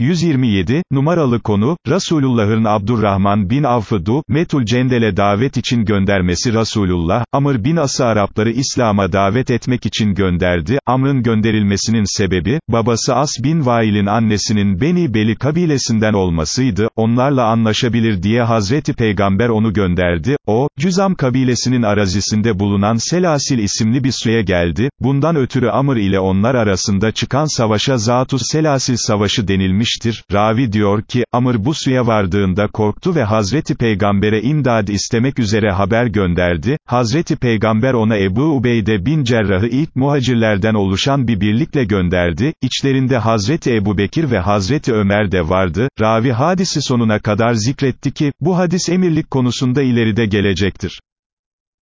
127, numaralı konu, Resulullah'ın Abdurrahman bin Avf'ı Du, Metul Cendel'e davet için göndermesi Resulullah, Amr bin As'ı Arapları İslam'a davet etmek için gönderdi, Amr'ın gönderilmesinin sebebi, babası As bin Vail'in annesinin Beni Beli kabilesinden olmasıydı, onlarla anlaşabilir diye Hazreti Peygamber onu gönderdi, o, Cüzam kabilesinin arazisinde bulunan Selasil isimli bir suya geldi, bundan ötürü Amr ile onlar arasında çıkan savaşa Zatus Selasil Savaşı denilmiştir, ravi diyor ki, Amr bu suya vardığında korktu ve Hazreti Peygamber'e imdad istemek üzere haber gönderdi, Hazreti Peygamber ona Ebu Ubeyde bin Cerrah'ı ilk muhacirlerden oluşan bir birlikle gönderdi, içlerinde Hazreti Ebu Bekir ve Hazreti Ömer de vardı, ravi hadisi sonuna kadar zikretti ki, bu hadis emirlik konusunda ileride gelecektir.